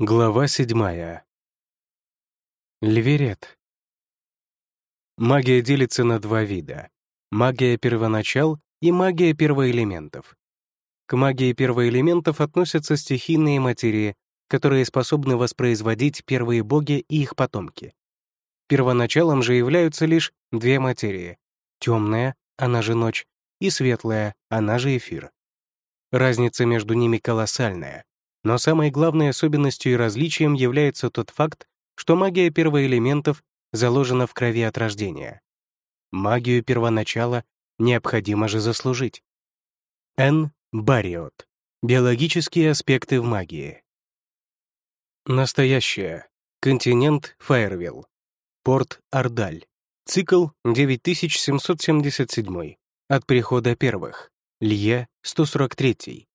Глава седьмая. Леверет. Магия делится на два вида — магия первоначал и магия первоэлементов. К магии первоэлементов относятся стихийные материи, которые способны воспроизводить первые боги и их потомки. Первоначалом же являются лишь две материи — темная, она же ночь, и светлая, она же эфир. Разница между ними колоссальная, но самой главной особенностью и различием является тот факт, что магия первоэлементов заложена в крови от рождения. Магию первоначала необходимо же заслужить. Н. Бариот. Биологические аспекты в магии. Настоящее. Континент Фаервилл. Порт Ардаль. Цикл 9777. От прихода первых. Лье 143.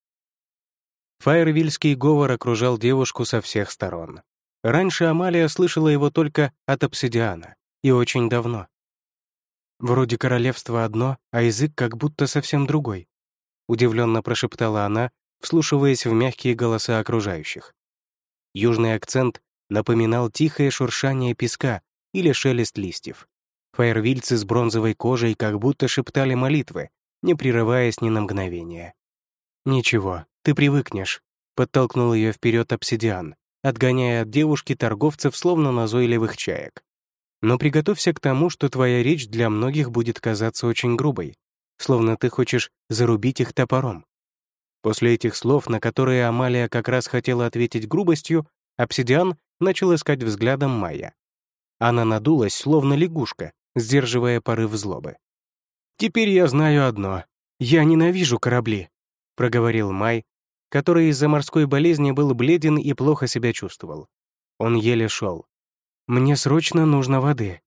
Фаервильский говор окружал девушку со всех сторон. Раньше Амалия слышала его только от обсидиана, и очень давно. «Вроде королевство одно, а язык как будто совсем другой», удивленно прошептала она, вслушиваясь в мягкие голоса окружающих. Южный акцент напоминал тихое шуршание песка или шелест листьев. Фаервильцы с бронзовой кожей как будто шептали молитвы, не прерываясь ни на мгновение. «Ничего, ты привыкнешь», — подтолкнул ее вперед обсидиан, отгоняя от девушки торговцев словно назойливых чаек. «Но приготовься к тому, что твоя речь для многих будет казаться очень грубой, словно ты хочешь зарубить их топором». После этих слов, на которые Амалия как раз хотела ответить грубостью, обсидиан начал искать взглядом Майя. Она надулась, словно лягушка, сдерживая порыв злобы. «Теперь я знаю одно. Я ненавижу корабли», — проговорил Май, который из-за морской болезни был бледен и плохо себя чувствовал. Он еле шел. «Мне срочно нужно воды».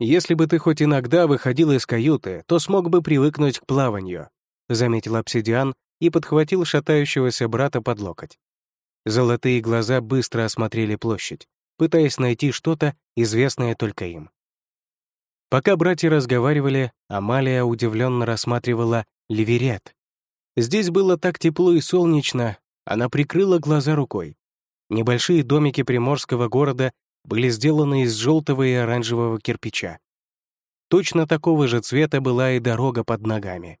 «Если бы ты хоть иногда выходил из каюты, то смог бы привыкнуть к плаванию», — заметил обсидиан и подхватил шатающегося брата под локоть. Золотые глаза быстро осмотрели площадь, пытаясь найти что-то, известное только им. Пока братья разговаривали, Амалия удивленно рассматривала ливерет, Здесь было так тепло и солнечно, она прикрыла глаза рукой. Небольшие домики приморского города были сделаны из желтого и оранжевого кирпича. Точно такого же цвета была и дорога под ногами.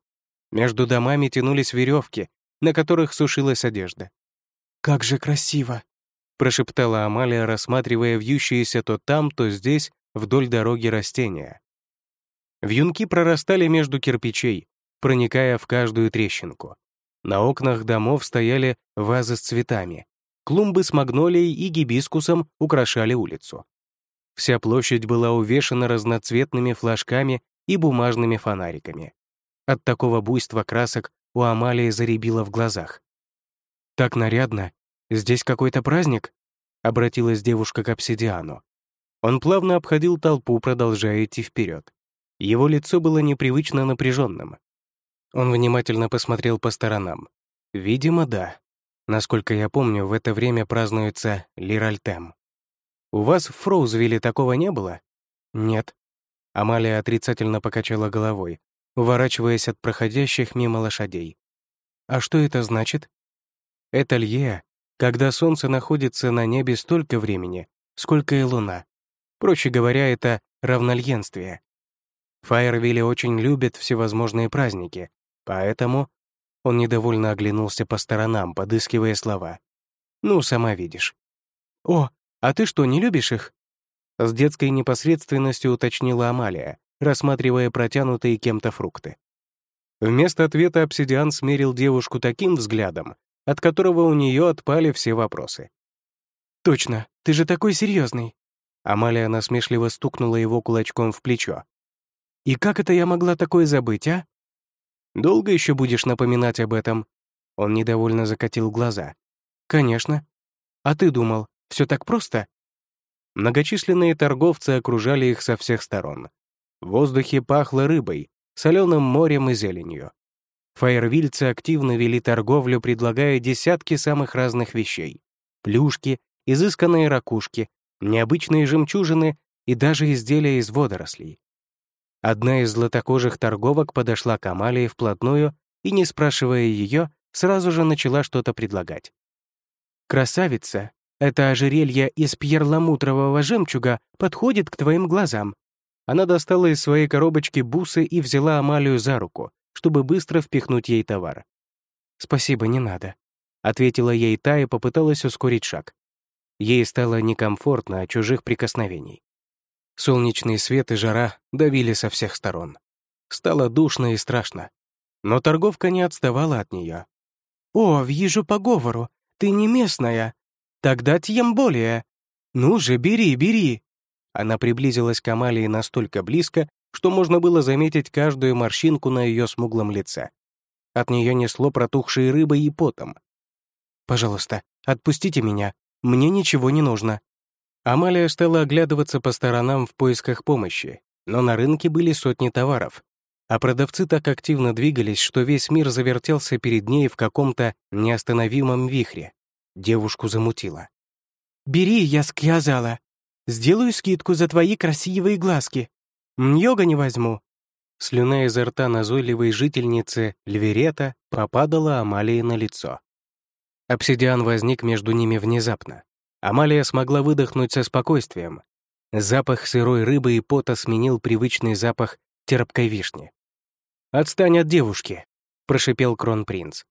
Между домами тянулись веревки, на которых сушилась одежда. «Как же красиво!» — прошептала Амалия, рассматривая вьющиеся то там, то здесь, вдоль дороги растения. Вьюнки прорастали между кирпичей, проникая в каждую трещинку. На окнах домов стояли вазы с цветами. Клумбы с магнолией и гибискусом украшали улицу. Вся площадь была увешана разноцветными флажками и бумажными фонариками. От такого буйства красок у Амалии заребило в глазах. «Так нарядно! Здесь какой-то праздник?» — обратилась девушка к обсидиану. Он плавно обходил толпу, продолжая идти вперед. Его лицо было непривычно напряженным. Он внимательно посмотрел по сторонам. Видимо, да. Насколько я помню, в это время празднуется Лиральтем. У вас в Фроузвилле такого не было? Нет. Амалия отрицательно покачала головой, уворачиваясь от проходящих мимо лошадей. А что это значит? Это лье, когда солнце находится на небе столько времени, сколько и луна. Проще говоря, это равнольенствие. Фаервилле очень любят всевозможные праздники, Поэтому он недовольно оглянулся по сторонам, подыскивая слова. «Ну, сама видишь». «О, а ты что, не любишь их?» С детской непосредственностью уточнила Амалия, рассматривая протянутые кем-то фрукты. Вместо ответа обсидиан смерил девушку таким взглядом, от которого у нее отпали все вопросы. «Точно, ты же такой серьезный. Амалия насмешливо стукнула его кулачком в плечо. «И как это я могла такое забыть, а?» Долго еще будешь напоминать об этом?» Он недовольно закатил глаза. «Конечно. А ты думал, все так просто?» Многочисленные торговцы окружали их со всех сторон. В воздухе пахло рыбой, соленым морем и зеленью. Фаервильцы активно вели торговлю, предлагая десятки самых разных вещей. Плюшки, изысканные ракушки, необычные жемчужины и даже изделия из водорослей. Одна из златокожих торговок подошла к Амалии вплотную и, не спрашивая ее, сразу же начала что-то предлагать. «Красавица, Это ожерелье из пьерламутрового жемчуга подходит к твоим глазам». Она достала из своей коробочки бусы и взяла Амалию за руку, чтобы быстро впихнуть ей товар. «Спасибо, не надо», — ответила ей та и попыталась ускорить шаг. Ей стало некомфортно от чужих прикосновений. Солнечный свет и жара давили со всех сторон. Стало душно и страшно. Но торговка не отставала от нее. «О, вижу по говору, ты не местная. Тогда тем более. Ну же, бери, бери!» Она приблизилась к Амалии настолько близко, что можно было заметить каждую морщинку на ее смуглом лице. От нее несло протухшей рыбой и потом. «Пожалуйста, отпустите меня. Мне ничего не нужно». Амалия стала оглядываться по сторонам в поисках помощи, но на рынке были сотни товаров, а продавцы так активно двигались, что весь мир завертелся перед ней в каком-то неостановимом вихре. Девушку замутило. «Бери, я сказала. Сделаю скидку за твои красивые глазки. Мьёга не возьму». Слюна изо рта назойливой жительницы Льверета попадала Амалии на лицо. Обсидиан возник между ними внезапно. Амалия смогла выдохнуть со спокойствием. Запах сырой рыбы и пота сменил привычный запах терпкой вишни. «Отстань от девушки!» — прошипел кронпринц.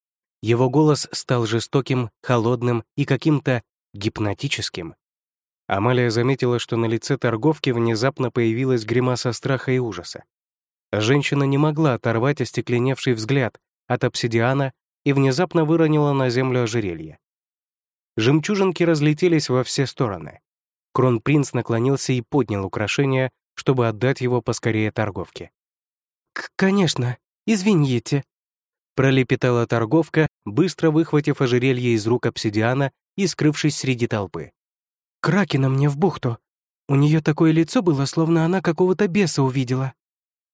Его голос стал жестоким, холодным и каким-то гипнотическим. Амалия заметила, что на лице торговки внезапно появилась гримаса страха и ужаса. Женщина не могла оторвать остекленевший взгляд от обсидиана и внезапно выронила на землю ожерелье. Жемчужинки разлетелись во все стороны. Кронпринц наклонился и поднял украшение, чтобы отдать его поскорее торговке. «Конечно, извините», — пролепетала торговка, быстро выхватив ожерелье из рук обсидиана и скрывшись среди толпы. «Кракена мне в бухту. У нее такое лицо было, словно она какого-то беса увидела».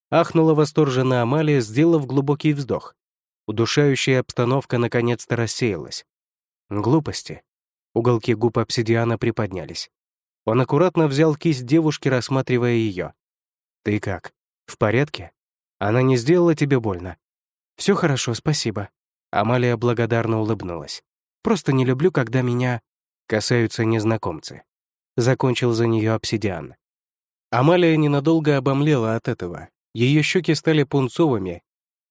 Ахнула восторженно Амалия, сделав глубокий вздох. Удушающая обстановка наконец-то рассеялась. Глупости. Уголки губ обсидиана приподнялись. Он аккуратно взял кисть девушки, рассматривая ее. «Ты как? В порядке? Она не сделала тебе больно?» «Все хорошо, спасибо». Амалия благодарно улыбнулась. «Просто не люблю, когда меня...» касаются незнакомцы. Закончил за нее обсидиан. Амалия ненадолго обомлела от этого. Ее щеки стали пунцовыми.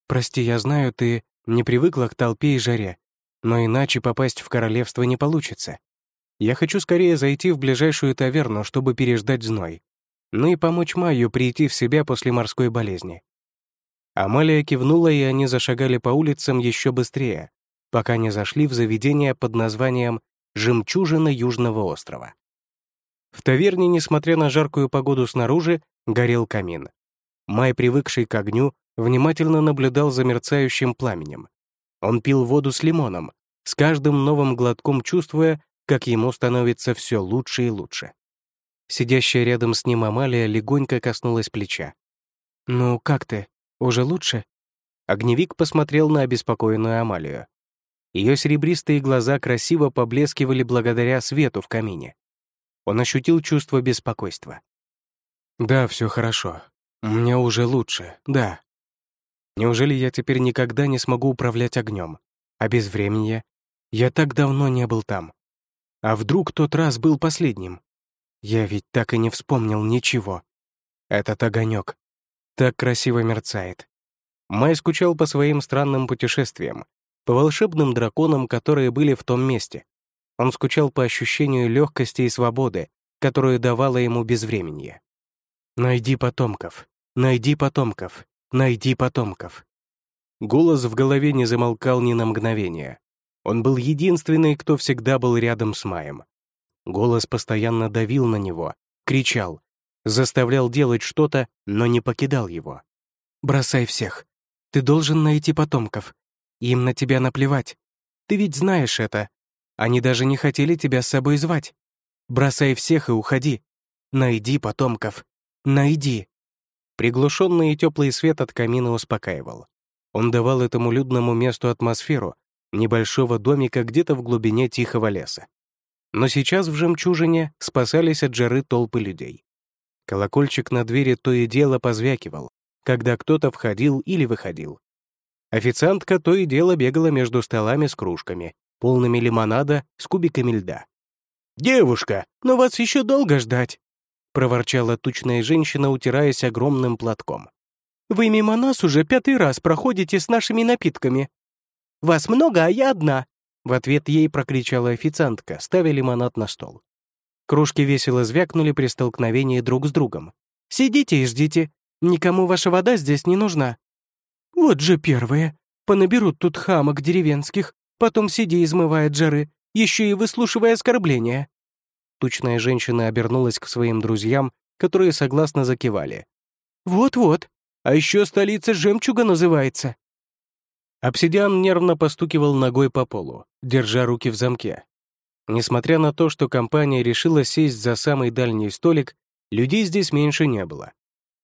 «Прости, я знаю, ты не привыкла к толпе и жаре, но иначе попасть в королевство не получится. Я хочу скорее зайти в ближайшую таверну, чтобы переждать зной. Ну и помочь Майю прийти в себя после морской болезни. Амалия кивнула, и они зашагали по улицам еще быстрее, пока не зашли в заведение под названием «Жемчужина Южного острова». В таверне, несмотря на жаркую погоду снаружи, горел камин. Май, привыкший к огню, внимательно наблюдал за мерцающим пламенем. Он пил воду с лимоном, с каждым новым глотком чувствуя, как ему становится все лучше и лучше. Сидящая рядом с ним Амалия легонько коснулась плеча. «Ну, как ты? Уже лучше?» Огневик посмотрел на обеспокоенную Амалию. Ее серебристые глаза красиво поблескивали благодаря свету в камине. Он ощутил чувство беспокойства. «Да, все хорошо. Мне уже лучше, да. Неужели я теперь никогда не смогу управлять огнем? А без времени? Я так давно не был там. А вдруг тот раз был последним? Я ведь так и не вспомнил ничего. Этот огонек так красиво мерцает. Май скучал по своим странным путешествиям, по волшебным драконам, которые были в том месте. Он скучал по ощущению легкости и свободы, которую давало ему безвременье. «Найди потомков, найди потомков, найди потомков». Голос в голове не замолкал ни на мгновение. Он был единственный, кто всегда был рядом с Маем. Голос постоянно давил на него, кричал, заставлял делать что-то, но не покидал его. «Бросай всех. Ты должен найти потомков. Им на тебя наплевать. Ты ведь знаешь это. Они даже не хотели тебя с собой звать. Бросай всех и уходи. Найди потомков. Найди». Приглушенный и теплый свет от камина успокаивал. Он давал этому людному месту атмосферу, небольшого домика где-то в глубине тихого леса. Но сейчас в жемчужине спасались от жары толпы людей. Колокольчик на двери то и дело позвякивал, когда кто-то входил или выходил. Официантка то и дело бегала между столами с кружками, полными лимонада с кубиками льда. «Девушка, но вас еще долго ждать!» — проворчала тучная женщина, утираясь огромным платком. «Вы мимо нас уже пятый раз проходите с нашими напитками. Вас много, а я одна!» В ответ ей прокричала официантка, ставя лимонад на стол. Кружки весело звякнули при столкновении друг с другом. «Сидите и ждите. Никому ваша вода здесь не нужна». «Вот же первые. Понаберут тут хамок деревенских, потом сиди измывает жары, еще и выслушивая оскорбления». Тучная женщина обернулась к своим друзьям, которые согласно закивали. «Вот-вот, а еще столица жемчуга называется». Обсидиан нервно постукивал ногой по полу, держа руки в замке. Несмотря на то, что компания решила сесть за самый дальний столик, людей здесь меньше не было.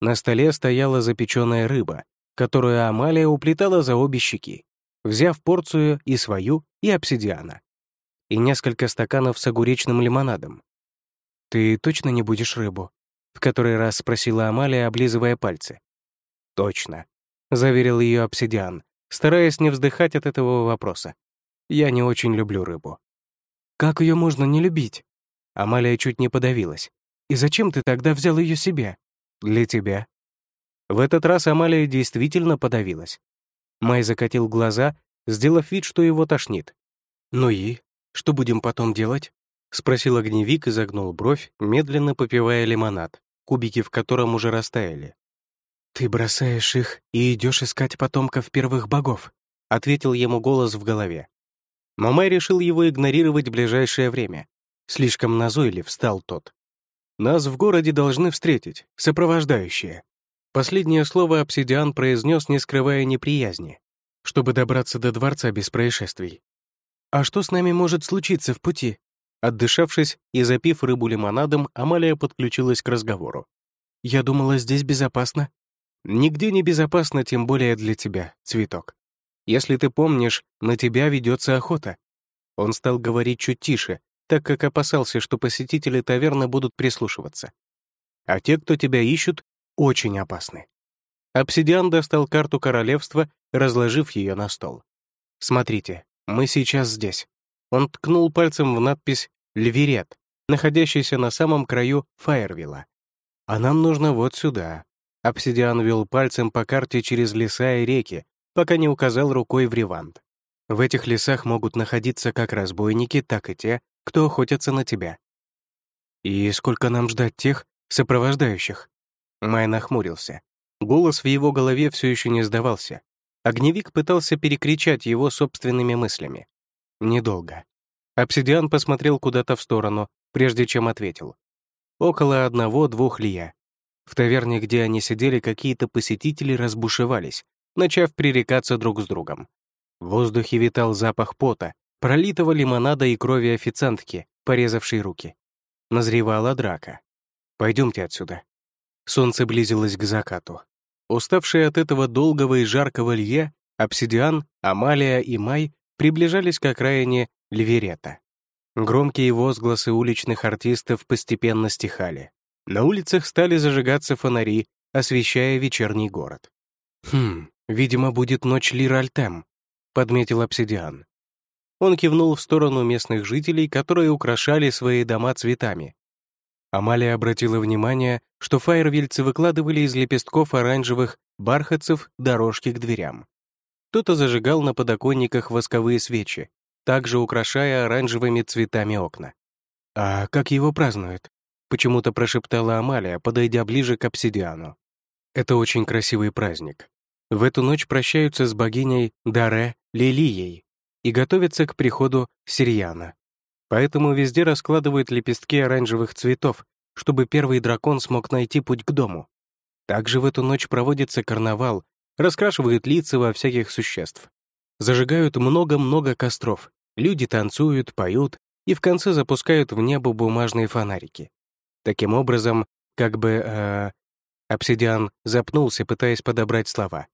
На столе стояла запеченная рыба, которую Амалия уплетала за обе щеки, взяв порцию и свою, и обсидиана. И несколько стаканов с огуречным лимонадом. «Ты точно не будешь рыбу?» — в который раз спросила Амалия, облизывая пальцы. «Точно», — заверил ее обсидиан, стараясь не вздыхать от этого вопроса. «Я не очень люблю рыбу». Как ее можно не любить? Амалия чуть не подавилась. И зачем ты тогда взял ее себе? Для тебя. В этот раз Амалия действительно подавилась. Май закатил глаза, сделав вид, что его тошнит. «Ну и? Что будем потом делать?» — спросил огневик и загнул бровь, медленно попивая лимонад, кубики в котором уже растаяли. «Ты бросаешь их и идешь искать потомков первых богов», — ответил ему голос в голове. Мэй решил его игнорировать ближайшее время. Слишком назойлив стал тот. «Нас в городе должны встретить, сопровождающие». Последнее слово обсидиан произнес, не скрывая неприязни, чтобы добраться до дворца без происшествий. «А что с нами может случиться в пути?» Отдышавшись и запив рыбу лимонадом, Амалия подключилась к разговору. «Я думала, здесь безопасно». «Нигде не безопасно, тем более для тебя, цветок. Если ты помнишь, на тебя ведется охота». Он стал говорить чуть тише, так как опасался, что посетители таверны будут прислушиваться. А те, кто тебя ищут, очень опасны. Обсидиан достал карту королевства, разложив ее на стол. «Смотрите, мы сейчас здесь». Он ткнул пальцем в надпись «Льверет», находящийся на самом краю Фаервилла. «А нам нужно вот сюда». Обсидиан вел пальцем по карте через леса и реки, пока не указал рукой в Ревант. В этих лесах могут находиться как разбойники, так и те, кто охотятся на тебя. И сколько нам ждать тех, сопровождающих? Май нахмурился. Голос в его голове все еще не сдавался. Огневик пытался перекричать его собственными мыслями. Недолго. Обсидиан посмотрел куда-то в сторону, прежде чем ответил. Около одного-двух лия. В таверне, где они сидели, какие-то посетители разбушевались, начав пререкаться друг с другом. В воздухе витал запах пота, пролитого лимонада и крови официантки, порезавшей руки. Назревала драка. «Пойдемте отсюда». Солнце близилось к закату. Уставшие от этого долгого и жаркого лье, обсидиан, Амалия и Май приближались к окраине Льверета. Громкие возгласы уличных артистов постепенно стихали. На улицах стали зажигаться фонари, освещая вечерний город. «Хм, «Видимо, будет ночь Лиральтем», — подметил обсидиан. Он кивнул в сторону местных жителей, которые украшали свои дома цветами. Амалия обратила внимание, что фаервильцы выкладывали из лепестков оранжевых бархатцев дорожки к дверям. Кто-то зажигал на подоконниках восковые свечи, также украшая оранжевыми цветами окна. «А как его празднуют?» — почему-то прошептала Амалия, подойдя ближе к обсидиану. «Это очень красивый праздник. В эту ночь прощаются с богиней Даре Лилией и готовятся к приходу Сирьяна. Поэтому везде раскладывают лепестки оранжевых цветов, чтобы первый дракон смог найти путь к дому. Также в эту ночь проводится карнавал, раскрашивают лица во всяких существ. Зажигают много-много костров, люди танцуют, поют и в конце запускают в небо бумажные фонарики. Таким образом, как бы... Э, обсидиан запнулся, пытаясь подобрать слова.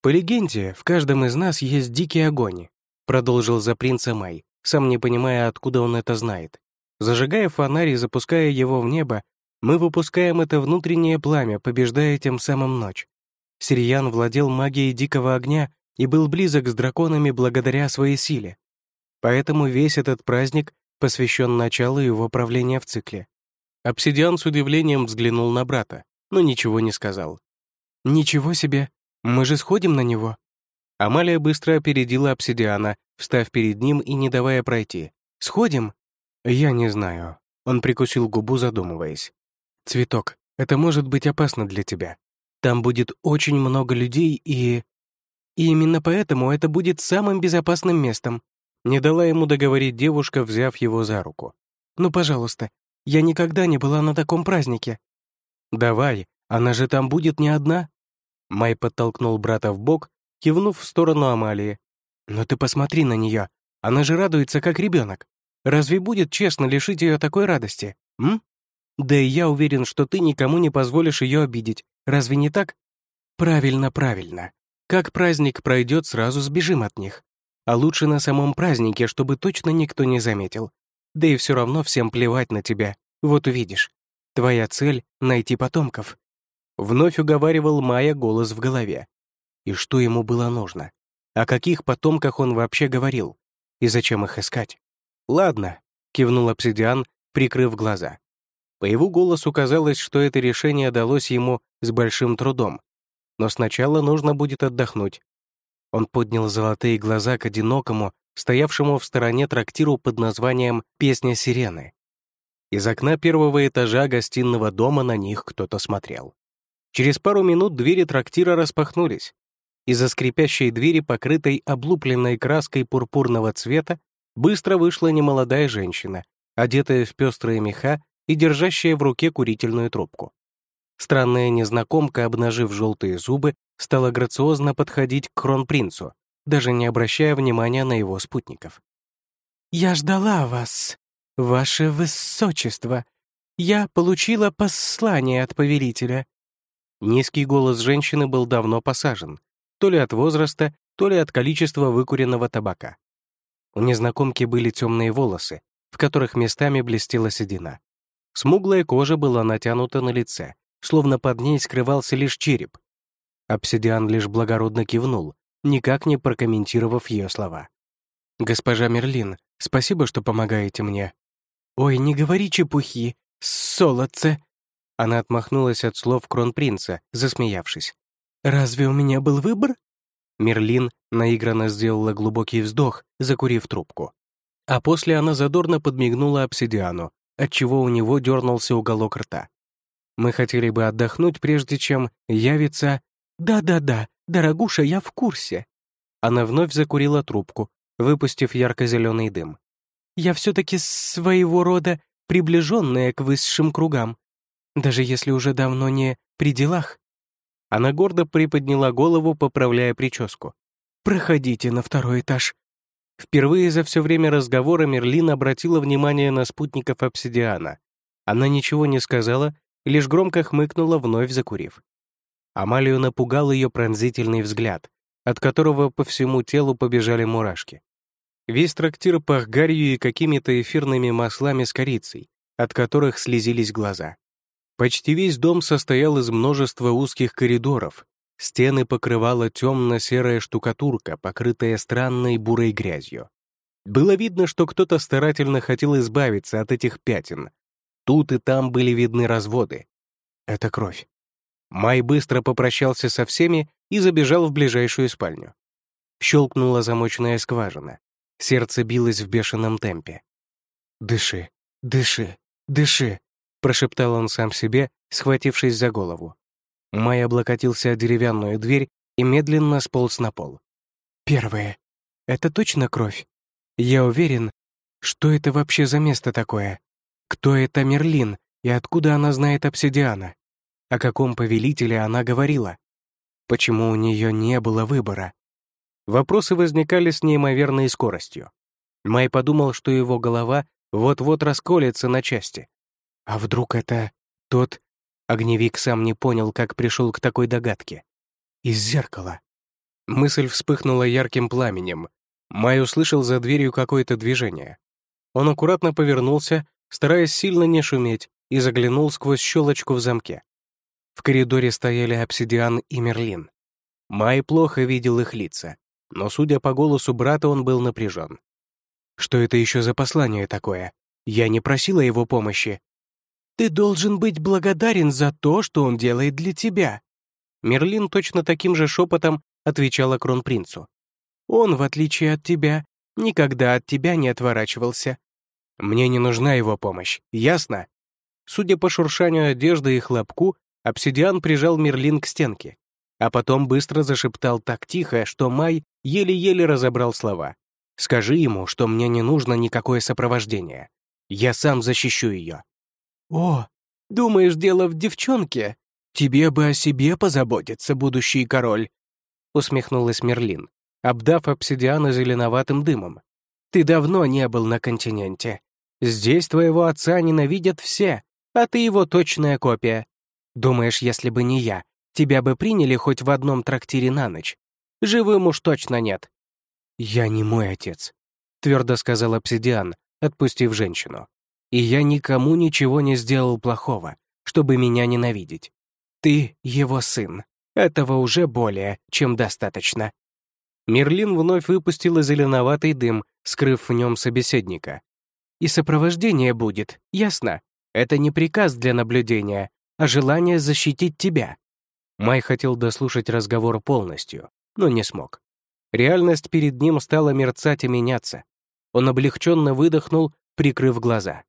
«По легенде, в каждом из нас есть дикий огонь», продолжил за принца Май, сам не понимая, откуда он это знает. Зажигая фонарь и запуская его в небо, мы выпускаем это внутреннее пламя, побеждая тем самым ночь. Сириян владел магией дикого огня и был близок с драконами благодаря своей силе. Поэтому весь этот праздник посвящен началу его правления в цикле. Обсидиан с удивлением взглянул на брата, но ничего не сказал. «Ничего себе! Мы же сходим на него!» Амалия быстро опередила обсидиана, встав перед ним и не давая пройти. «Сходим?» «Я не знаю». Он прикусил губу, задумываясь. «Цветок, это может быть опасно для тебя. Там будет очень много людей и...» «И именно поэтому это будет самым безопасным местом», не дала ему договорить девушка, взяв его за руку. «Ну, пожалуйста, я никогда не была на таком празднике». «Давай, она же там будет не одна». Май подтолкнул брата в бок, кивнув в сторону Амалии. «Но ты посмотри на нее, она же радуется, как ребенок. Разве будет честно лишить ее такой радости, м? Да и я уверен, что ты никому не позволишь ее обидеть. Разве не так? Правильно, правильно. Как праздник пройдет, сразу сбежим от них. А лучше на самом празднике, чтобы точно никто не заметил. Да и все равно всем плевать на тебя. Вот увидишь. Твоя цель — найти потомков». Вновь уговаривал Майя голос в голове. И что ему было нужно? О каких потомках он вообще говорил? И зачем их искать? «Ладно», — кивнул обсидиан, прикрыв глаза. По его голосу казалось, что это решение далось ему с большим трудом. Но сначала нужно будет отдохнуть. Он поднял золотые глаза к одинокому, стоявшему в стороне трактиру под названием «Песня сирены». Из окна первого этажа гостиного дома на них кто-то смотрел. Через пару минут двери трактира распахнулись. Из-за скрипящей двери, покрытой облупленной краской пурпурного цвета, быстро вышла немолодая женщина, одетая в пестрые меха и держащая в руке курительную трубку. Странная незнакомка, обнажив желтые зубы, стала грациозно подходить к кронпринцу, даже не обращая внимания на его спутников. «Я ждала вас, ваше высочество. Я получила послание от повелителя». Низкий голос женщины был давно посажен, то ли от возраста, то ли от количества выкуренного табака. У незнакомки были темные волосы, в которых местами блестела седина. Смуглая кожа была натянута на лице, словно под ней скрывался лишь череп. Обсидиан лишь благородно кивнул, никак не прокомментировав ее слова. «Госпожа Мерлин, спасибо, что помогаете мне». «Ой, не говори чепухи, солодце!» Она отмахнулась от слов кронпринца, засмеявшись. «Разве у меня был выбор?» Мерлин наигранно сделала глубокий вздох, закурив трубку. А после она задорно подмигнула обсидиану, отчего у него дернулся уголок рта. «Мы хотели бы отдохнуть, прежде чем явится...» «Да-да-да, дорогуша, я в курсе». Она вновь закурила трубку, выпустив ярко-зеленый дым. «Я все-таки своего рода приближенная к высшим кругам, даже если уже давно не при делах». Она гордо приподняла голову, поправляя прическу. «Проходите на второй этаж». Впервые за все время разговора Мерлин обратила внимание на спутников обсидиана. Она ничего не сказала, лишь громко хмыкнула, вновь закурив. Амалию напугал ее пронзительный взгляд, от которого по всему телу побежали мурашки. Весь трактир пах гарью и какими-то эфирными маслами с корицей, от которых слезились глаза. Почти весь дом состоял из множества узких коридоров. Стены покрывала темно-серая штукатурка, покрытая странной бурой грязью. Было видно, что кто-то старательно хотел избавиться от этих пятен. Тут и там были видны разводы. Это кровь. Май быстро попрощался со всеми и забежал в ближайшую спальню. Щелкнула замочная скважина. Сердце билось в бешеном темпе. «Дыши, дыши, дыши», прошептал он сам себе, схватившись за голову. Май облокотился о деревянную дверь и медленно сполз на пол. «Первое. Это точно кровь? Я уверен, что это вообще за место такое? Кто это Мерлин и откуда она знает обсидиана? О каком повелителе она говорила? Почему у нее не было выбора?» Вопросы возникали с неимоверной скоростью. Май подумал, что его голова вот-вот расколется на части. А вдруг это тот... Огневик сам не понял, как пришел к такой догадке. Из зеркала. Мысль вспыхнула ярким пламенем. Май услышал за дверью какое-то движение. Он аккуратно повернулся, стараясь сильно не шуметь, и заглянул сквозь щелочку в замке. В коридоре стояли обсидиан и Мерлин. Май плохо видел их лица, но, судя по голосу брата, он был напряжен. Что это еще за послание такое? Я не просила его помощи. Ты должен быть благодарен за то, что он делает для тебя. Мерлин точно таким же шепотом отвечала кронпринцу. Он, в отличие от тебя, никогда от тебя не отворачивался. Мне не нужна его помощь, ясно? Судя по шуршанию одежды и хлопку, обсидиан прижал Мерлин к стенке, а потом быстро зашептал так тихо, что Май еле-еле разобрал слова. «Скажи ему, что мне не нужно никакое сопровождение. Я сам защищу ее». «О, думаешь, дело в девчонке? Тебе бы о себе позаботиться, будущий король», усмехнулась Мерлин, обдав обсидиана зеленоватым дымом. «Ты давно не был на континенте. Здесь твоего отца ненавидят все, а ты его точная копия. Думаешь, если бы не я, тебя бы приняли хоть в одном трактире на ночь? Живым уж точно нет». «Я не мой отец», — твердо сказал обсидиан, отпустив женщину. «И я никому ничего не сделал плохого, чтобы меня ненавидеть. Ты его сын. Этого уже более, чем достаточно». Мерлин вновь выпустила зеленоватый дым, скрыв в нем собеседника. «И сопровождение будет, ясно? Это не приказ для наблюдения, а желание защитить тебя». Май хотел дослушать разговор полностью, но не смог. Реальность перед ним стала мерцать и меняться. Он облегченно выдохнул, прикрыв глаза.